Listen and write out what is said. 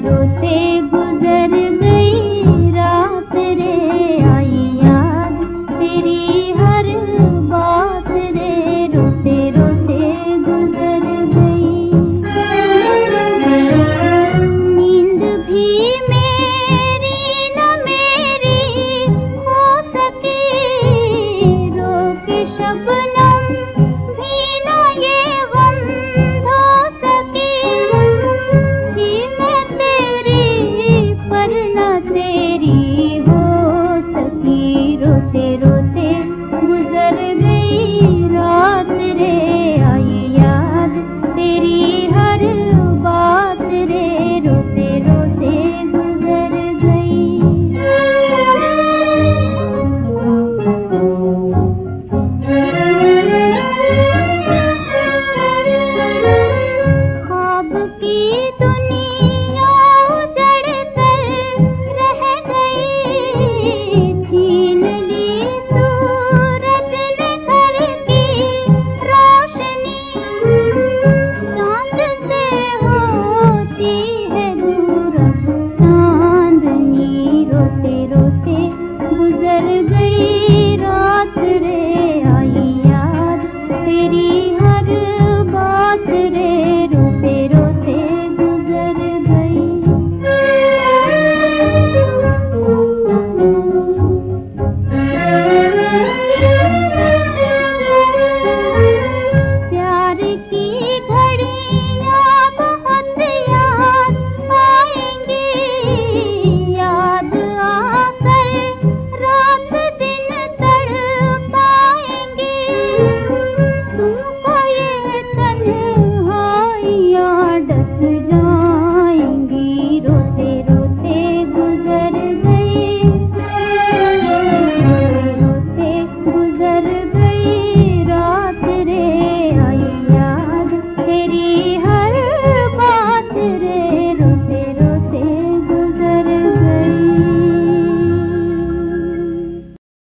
रोते गुजर गई। Dios te